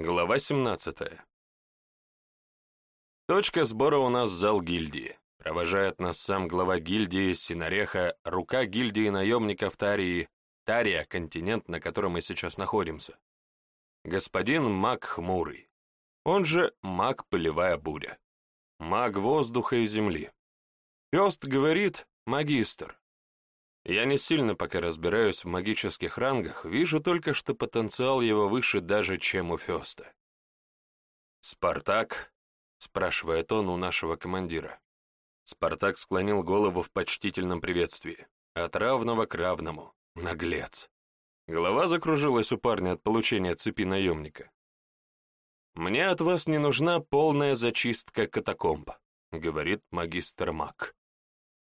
Глава 17. Точка сбора у нас зал гильдии. Провожает нас сам глава гильдии Синареха, рука гильдии наемников Тарии, Тария, континент, на котором мы сейчас находимся. Господин Маг Хмурый, он же Маг Пылевая Буря. Маг воздуха и земли. Пёст говорит «магистр». Я не сильно пока разбираюсь в магических рангах, вижу только, что потенциал его выше даже, чем у Фёста. «Спартак?» — спрашивает он у нашего командира. Спартак склонил голову в почтительном приветствии. От равного к равному. Наглец. Голова закружилась у парня от получения цепи наемника. «Мне от вас не нужна полная зачистка катакомб», — говорит магистр Мак.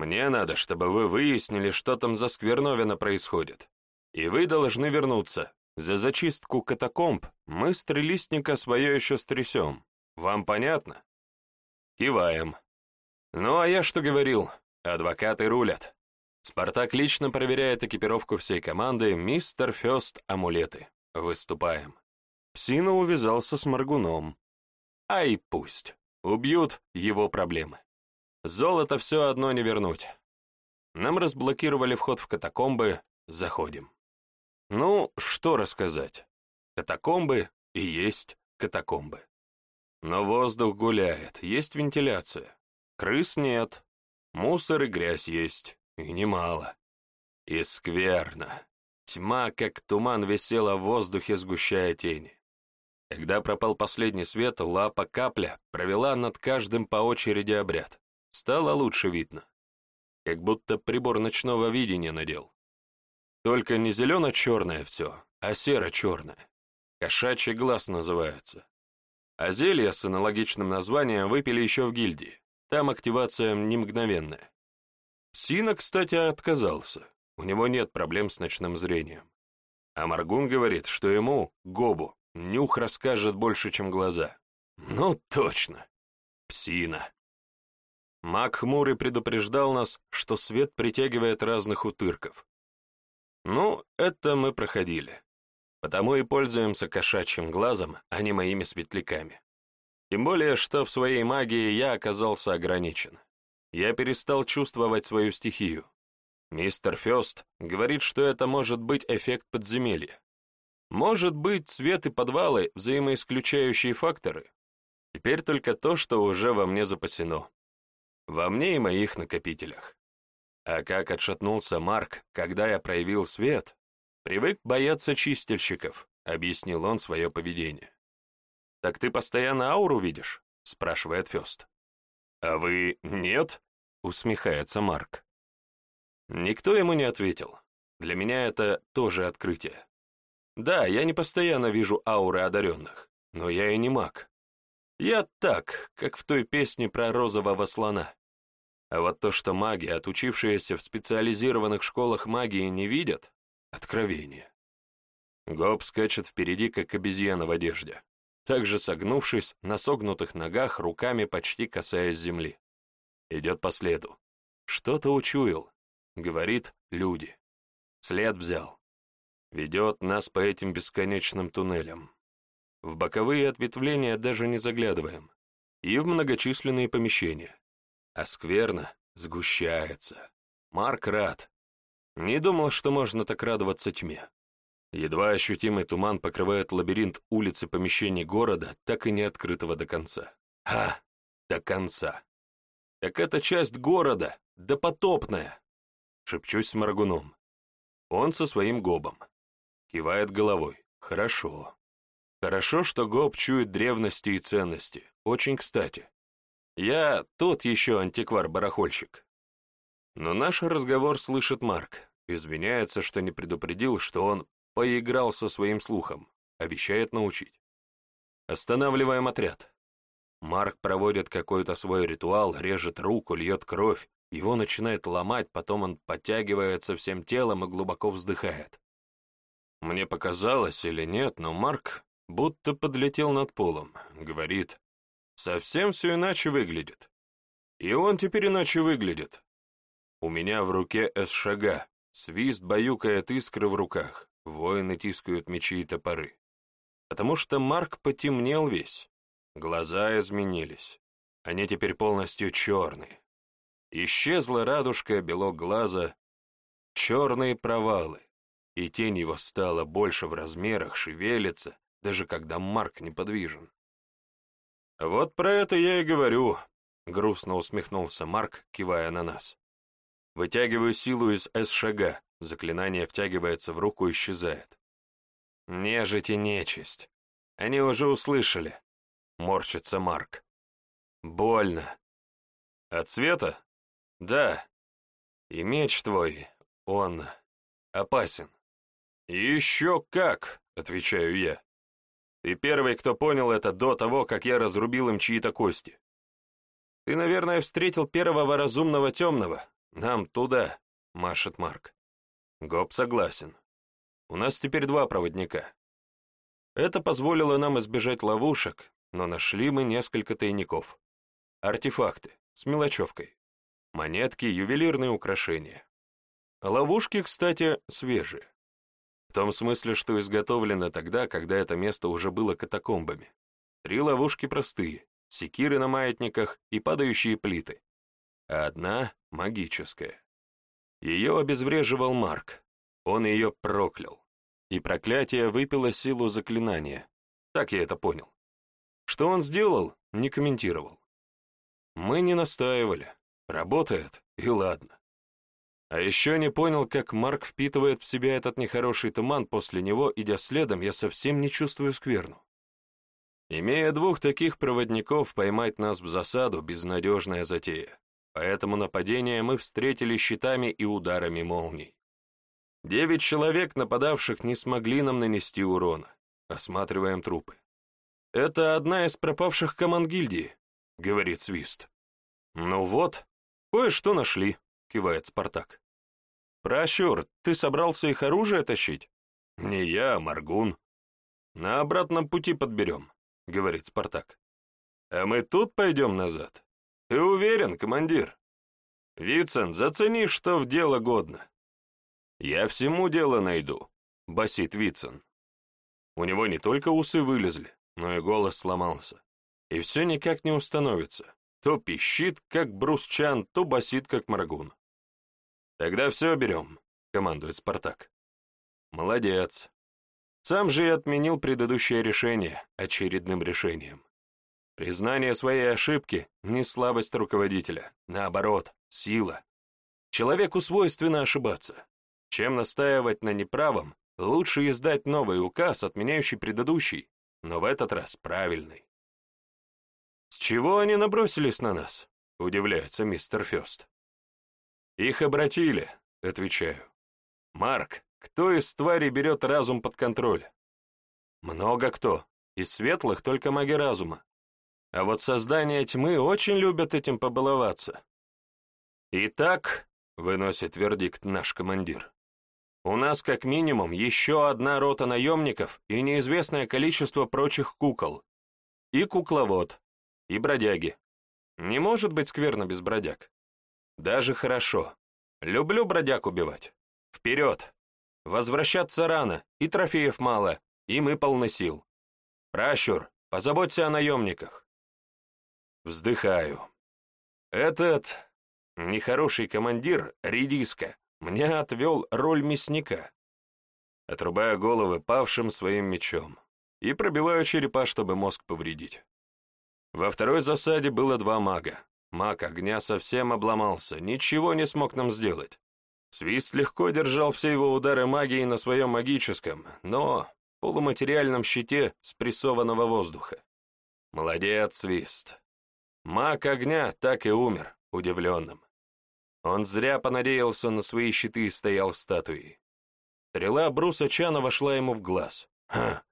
«Мне надо, чтобы вы выяснили, что там за скверновина происходит. И вы должны вернуться. За зачистку катакомб мы стрелистника свое еще стрясем. Вам понятно?» Киваем. Ну, а я что говорил? Адвокаты рулят. Спартак лично проверяет экипировку всей команды, мистер Фёст — амулеты. Выступаем. Псина увязался с Маргуном. Ай, пусть. Убьют его проблемы. Золото все одно не вернуть. Нам разблокировали вход в катакомбы, заходим. Ну, что рассказать? Катакомбы и есть катакомбы. Но воздух гуляет, есть вентиляция. Крыс нет, мусор и грязь есть, и немало. И скверно. Тьма, как туман, висела в воздухе, сгущая тени. Когда пропал последний свет, лапа капля провела над каждым по очереди обряд. Стало лучше видно. Как будто прибор ночного видения надел. Только не зелено-черное все, а серо-черное. Кошачий глаз называется. А зелье с аналогичным названием выпили еще в гильдии. Там активация не мгновенная. Сина, кстати, отказался. У него нет проблем с ночным зрением. А Маргун говорит, что ему, Гобу, нюх расскажет больше, чем глаза. Ну, точно. Псина. Маг хмурый предупреждал нас, что свет притягивает разных утырков. Ну, это мы проходили. Потому и пользуемся кошачьим глазом, а не моими светляками. Тем более, что в своей магии я оказался ограничен. Я перестал чувствовать свою стихию. Мистер Фёст говорит, что это может быть эффект подземелья. Может быть, цвет и подвалы — взаимоисключающие факторы. Теперь только то, что уже во мне запасено. Во мне и моих накопителях. А как отшатнулся Марк, когда я проявил свет, привык бояться чистильщиков, объяснил он свое поведение. «Так ты постоянно ауру видишь?» — спрашивает Фёст. «А вы нет?» — усмехается Марк. Никто ему не ответил. Для меня это тоже открытие. Да, я не постоянно вижу ауры одаренных, но я и не маг. Я так, как в той песне про розового слона. А вот то, что маги, отучившиеся в специализированных школах магии, не видят — откровение. Гоб скачет впереди, как обезьяна в одежде также согнувшись, на согнутых ногах, руками почти касаясь земли. Идет по следу. Что-то учуял. Говорит «люди». След взял. Ведет нас по этим бесконечным туннелям. В боковые ответвления даже не заглядываем. И в многочисленные помещения. А скверно сгущается. Марк рад. Не думал, что можно так радоваться тьме. Едва ощутимый туман покрывает лабиринт улиц и помещений города, так и не открытого до конца. А, до конца. Так это часть города, допотопная. Шепчусь с Маргуном. Он со своим гобом. Кивает головой. Хорошо. Хорошо, что гоб чует древности и ценности. Очень кстати. Я тот еще антиквар-барахольщик. Но наш разговор слышит Марк. Извиняется, что не предупредил, что он Поиграл со своим слухом, обещает научить. Останавливаем отряд. Марк проводит какой-то свой ритуал, режет руку, льет кровь, его начинает ломать, потом он подтягивается всем телом и глубоко вздыхает. Мне показалось или нет, но Марк будто подлетел над полом, говорит, совсем все иначе выглядит. И он теперь иначе выглядит. У меня в руке эсшага, свист баюкает искры в руках. Воины тискают мечи и топоры. потому что Марк потемнел весь. Глаза изменились. Они теперь полностью черные. Исчезла радужка, белок глаза, черные провалы, и тень его стала больше в размерах, шевелится, даже когда Марк неподвижен. «Вот про это я и говорю», — грустно усмехнулся Марк, кивая на нас. Вытягиваю силу из С-шага, заклинание втягивается в руку и исчезает. «Нежить и нечисть. Они уже услышали», — морщится Марк. «Больно». «От света?» «Да. И меч твой, он опасен». «Еще как!» — отвечаю я. «Ты первый, кто понял это до того, как я разрубил им чьи-то кости. Ты, наверное, встретил первого разумного темного. Нам туда», — машет Марк. Гоб согласен. У нас теперь два проводника. Это позволило нам избежать ловушек, но нашли мы несколько тайников. Артефакты с мелочевкой. Монетки, ювелирные украшения. Ловушки, кстати, свежие. В том смысле, что изготовлено тогда, когда это место уже было катакомбами. Три ловушки простые, секиры на маятниках и падающие плиты. А одна — магическая. Ее обезвреживал Марк. Он ее проклял. И проклятие выпило силу заклинания. Так я это понял. Что он сделал, не комментировал. Мы не настаивали. Работает, и ладно. А еще не понял, как Марк впитывает в себя этот нехороший туман, после него, идя следом, я совсем не чувствую скверну. Имея двух таких проводников, поймать нас в засаду — безнадежная затея. Поэтому нападение мы встретили щитами и ударами молний. Девять человек, нападавших, не смогли нам нанести урона. Осматриваем трупы. «Это одна из пропавших команд гильдии», — говорит Свист. «Ну вот, кое-что нашли», — кивает Спартак. «Пращур, ты собрался их оружие тащить?» «Не я, а Маргун». «На обратном пути подберем», — говорит Спартак. «А мы тут пойдем назад?» «Ты уверен, командир?» «Вицин, зацени, что в дело годно». «Я всему дело найду», — басит Вицин. У него не только усы вылезли, но и голос сломался. И все никак не установится. То пищит, как брусчан, то басит, как маргун. «Тогда все берем», — командует Спартак. «Молодец. Сам же и отменил предыдущее решение очередным решением. Признание своей ошибки — не слабость руководителя, наоборот, сила. Человеку свойственно ошибаться. Чем настаивать на неправом, лучше издать новый указ, отменяющий предыдущий, но в этот раз правильный. «С чего они набросились на нас?» — удивляется мистер Фёст. «Их обратили», — отвечаю. «Марк, кто из тварей берет разум под контроль?» «Много кто. Из светлых только маги разума. А вот создания тьмы очень любят этим побаловаться». «Итак», — выносит вердикт наш командир, «у нас как минимум еще одна рота наемников и неизвестное количество прочих кукол. И кукловод, и бродяги. Не может быть скверно без бродяг. Даже хорошо. Люблю бродяг убивать. Вперед! Возвращаться рано, и трофеев мало, и мы полны сил. Пращур, позаботься о наемниках. Вздыхаю. Этот нехороший командир, редиска, мне отвел роль мясника. Отрубаю головы павшим своим мечом и пробиваю черепа, чтобы мозг повредить. Во второй засаде было два мага. Маг огня совсем обломался, ничего не смог нам сделать. Свист легко держал все его удары магии на своем магическом, но полуматериальном щите спрессованного воздуха. Молодец, Свист. Маг огня так и умер, удивленным. Он зря понадеялся на свои щиты и стоял статуей. Стрела Бруса Чана вошла ему в глаз. Ха!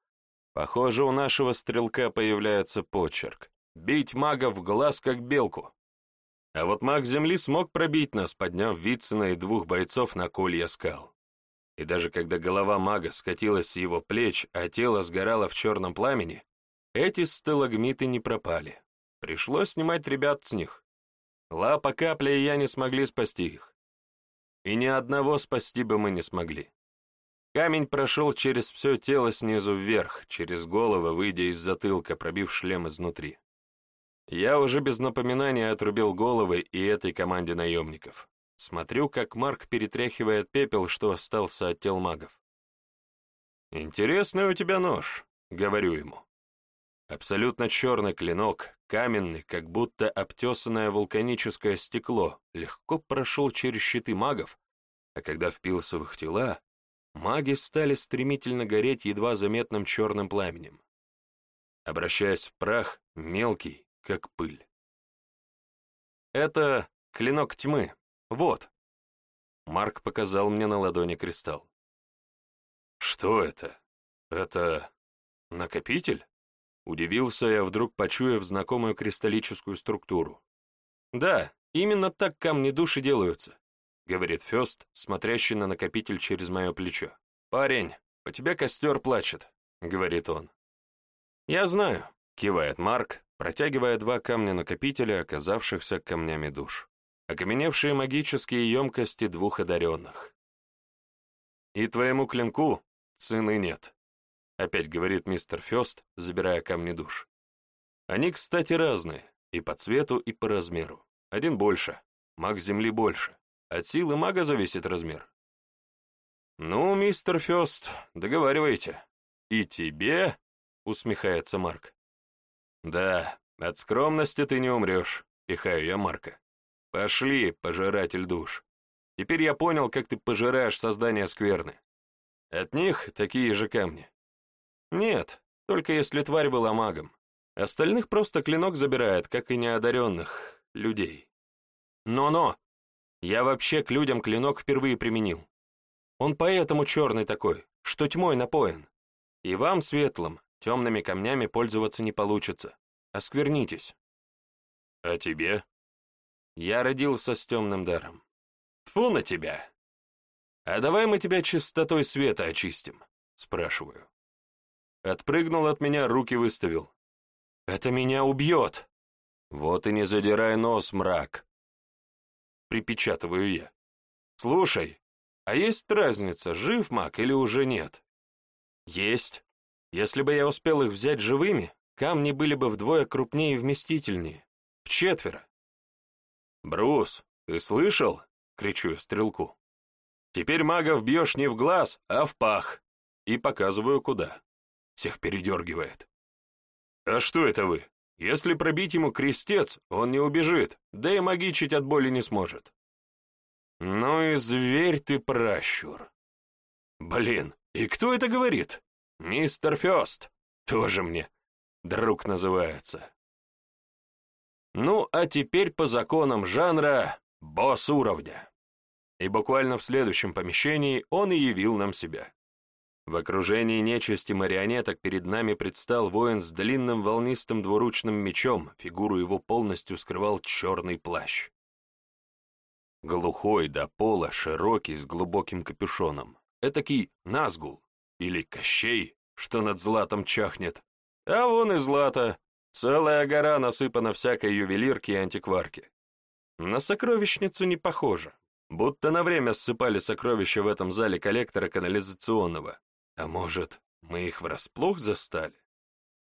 Похоже, у нашего стрелка появляется почерк. Бить мага в глаз, как белку. А вот маг Земли смог пробить нас, подняв Вицина и двух бойцов на колья скал. И даже когда голова мага скатилась с его плеч, а тело сгорало в черном пламени, эти сталагмиты не пропали. Пришлось снимать ребят с них. Лапа, капля и я не смогли спасти их. И ни одного спасти бы мы не смогли. Камень прошел через все тело снизу вверх, через голову, выйдя из затылка, пробив шлем изнутри. Я уже без напоминания отрубил головы и этой команде наемников. Смотрю, как Марк перетряхивает пепел, что остался от тел магов. «Интересный у тебя нож», — говорю ему. Абсолютно черный клинок, каменный, как будто обтесанное вулканическое стекло, легко прошел через щиты магов, а когда впился в их тела, маги стали стремительно гореть едва заметным черным пламенем, обращаясь в прах, мелкий, как пыль. Это клинок тьмы. Вот. Марк показал мне на ладони кристалл. Что это? Это накопитель? Удивился я, вдруг почуяв знакомую кристаллическую структуру. Да, именно так камни души делаются, говорит Фест, смотрящий на накопитель через мое плечо. Парень, по тебе костер плачет, говорит он. Я знаю, кивает Марк, протягивая два камня-накопителя, оказавшихся камнями душ. Окаменевшие магические емкости двух одаренных. И твоему клинку цены нет, опять говорит мистер Фёст, забирая камни душ. Они, кстати, разные, и по цвету, и по размеру. Один больше, маг земли больше. От силы мага зависит размер. Ну, мистер Фёст, договаривайте. И тебе, усмехается Марк. «Да, от скромности ты не умрешь», — пихаю я Марка. «Пошли, пожиратель душ. Теперь я понял, как ты пожираешь создание скверны. От них такие же камни». «Нет, только если тварь была магом. Остальных просто клинок забирает, как и неодаренных людей. Но-но, я вообще к людям клинок впервые применил. Он поэтому черный такой, что тьмой напоен. И вам, светлым, Темными камнями пользоваться не получится. Осквернитесь. А тебе? Я родился с темным даром. Тьфу на тебя! А давай мы тебя чистотой света очистим, спрашиваю. Отпрыгнул от меня, руки выставил. Это меня убьет. Вот и не задирай нос, мрак. Припечатываю я. Слушай, а есть разница, жив маг или уже нет? Есть. Если бы я успел их взять живыми, камни были бы вдвое крупнее и вместительнее. В четверо. «Брус, ты слышал?» — кричу стрелку. «Теперь магов бьешь не в глаз, а в пах». И показываю, куда. Всех передергивает. «А что это вы? Если пробить ему крестец, он не убежит, да и магичить от боли не сможет». «Ну и зверь ты, пращур!» «Блин, и кто это говорит?» Мистер Фёст, тоже мне друг называется. Ну, а теперь по законам жанра босс уровня. И буквально в следующем помещении он и явил нам себя. В окружении нечисти марионеток перед нами предстал воин с длинным волнистым двуручным мечом, фигуру его полностью скрывал черный плащ. Глухой до пола, широкий, с глубоким капюшоном. Этакий Назгул, или Кощей, что над златом чахнет. А вон и злато. Целая гора насыпана всякой ювелирки и антикварки. На сокровищницу не похоже. Будто на время ссыпали сокровища в этом зале коллектора канализационного. А может, мы их врасплох застали?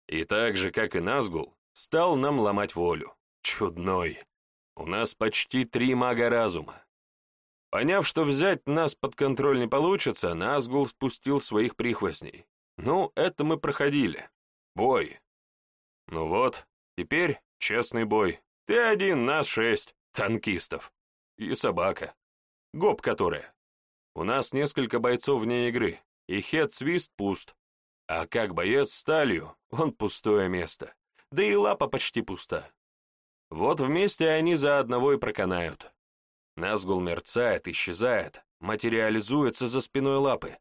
И так же, как и Назгул, стал нам ломать волю. Чудной. У нас почти три мага разума. Поняв, что взять нас под контроль не получится, Назгул спустил своих прихвостней. Ну, это мы проходили. Бой. Ну вот, теперь честный бой. Ты один, нас шесть, танкистов. И собака. Гоп которая. У нас несколько бойцов вне игры, и хед-свист пуст. А как боец сталью, он пустое место. Да и лапа почти пуста. Вот вместе они за одного и проканают. Назгул мерцает, исчезает, материализуется за спиной лапы.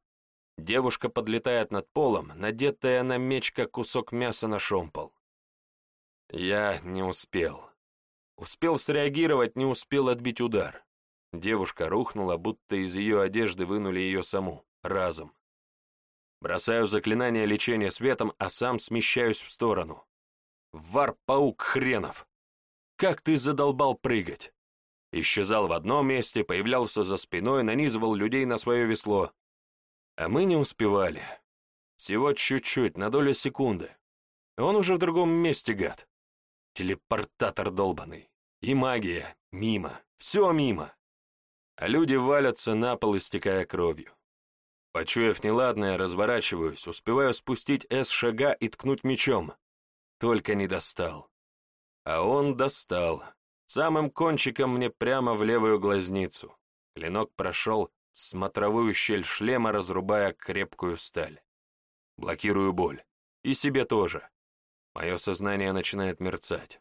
Девушка подлетает над полом, надетая на меч, как кусок мяса на шомпол. Я не успел. Успел среагировать, не успел отбить удар. Девушка рухнула, будто из ее одежды вынули ее саму, разом. Бросаю заклинание лечения светом, а сам смещаюсь в сторону. Вар-паук хренов! Как ты задолбал прыгать! Исчезал в одном месте, появлялся за спиной, нанизывал людей на свое весло. А мы не успевали. Всего чуть-чуть, на долю секунды. Он уже в другом месте, гад. Телепортатор долбанный. И магия. Мимо. Все мимо. А люди валятся на пол, истекая кровью. Почуяв неладное, разворачиваюсь, успеваю спустить С шага и ткнуть мечом. Только не достал. А он достал. Самым кончиком мне прямо в левую глазницу. Клинок прошел в смотровую щель шлема, разрубая крепкую сталь. Блокирую боль. И себе тоже. Мое сознание начинает мерцать.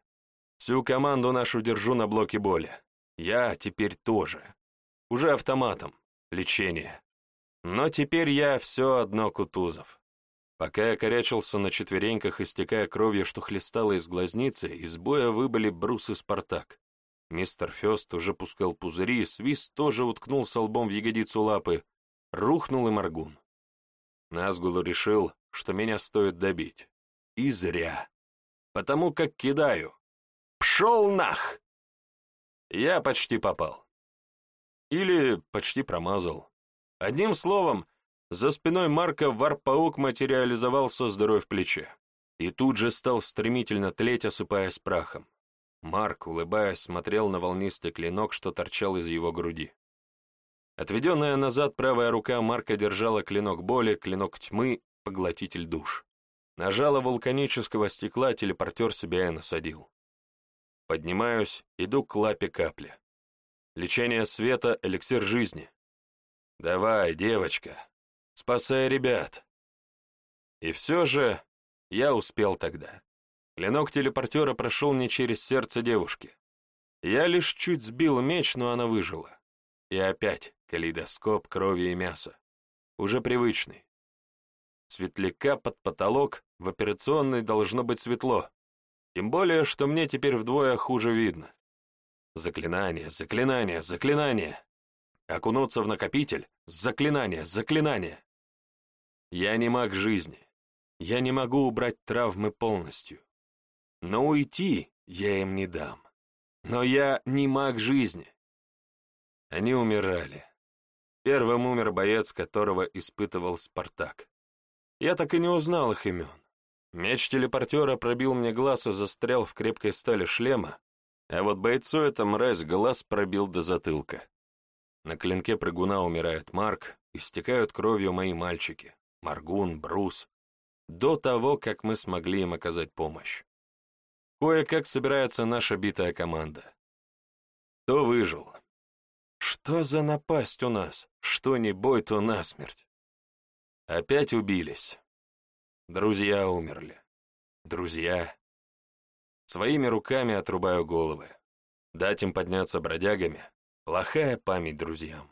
Всю команду нашу держу на блоке боли. Я теперь тоже. Уже автоматом. Лечение. Но теперь я все одно Кутузов. Пока я корячился на четвереньках, истекая кровью, что хлестало из глазницы, из боя выбыли Брус и Спартак. Мистер Фест уже пускал пузыри, Свист тоже уткнулся лбом в ягодицу лапы. Рухнул и Маргун. Назгулу решил, что меня стоит добить. И зря. Потому как кидаю. Пшел нах! Я почти попал. Или почти промазал. Одним словом, за спиной Марка варпаук материализовался с дырой в плече и тут же стал стремительно тлеть, осыпаясь прахом. Марк, улыбаясь, смотрел на волнистый клинок, что торчал из его груди. Отведенная назад правая рука Марка держала клинок боли, клинок тьмы, поглотитель душ. Нажала вулканического стекла, телепортер себя и насадил. Поднимаюсь, иду к лапе капли. Лечение света — эликсир жизни. Давай, девочка, спасай ребят. И все же я успел тогда. Клинок телепортера прошел не через сердце девушки. Я лишь чуть сбил меч, но она выжила. И опять калейдоскоп крови и мяса. Уже привычный. Светляка под потолок, в операционной должно быть светло. Тем более, что мне теперь вдвое хуже видно. Заклинание, заклинание, заклинание. Окунуться в накопитель, заклинание, заклинание. Я не маг жизни. Я не могу убрать травмы полностью. Но уйти я им не дам. Но я не маг жизни. Они умирали. Первым умер боец, которого испытывал Спартак. Я так и не узнал их имен. Меч телепортера пробил мне глаз и застрял в крепкой стали шлема, а вот бойцу эта мразь глаз пробил до затылка. На клинке прыгуна умирает Марк, истекают кровью мои мальчики, Маргун, Брус, до того, как мы смогли им оказать помощь. Кое-как собирается наша битая команда. Кто выжил? Что за напасть у нас? Что не бой, то насмерть. Опять убились. Друзья умерли. Друзья Своими руками отрубаю головы. Дать им подняться бродягами — плохая память друзьям.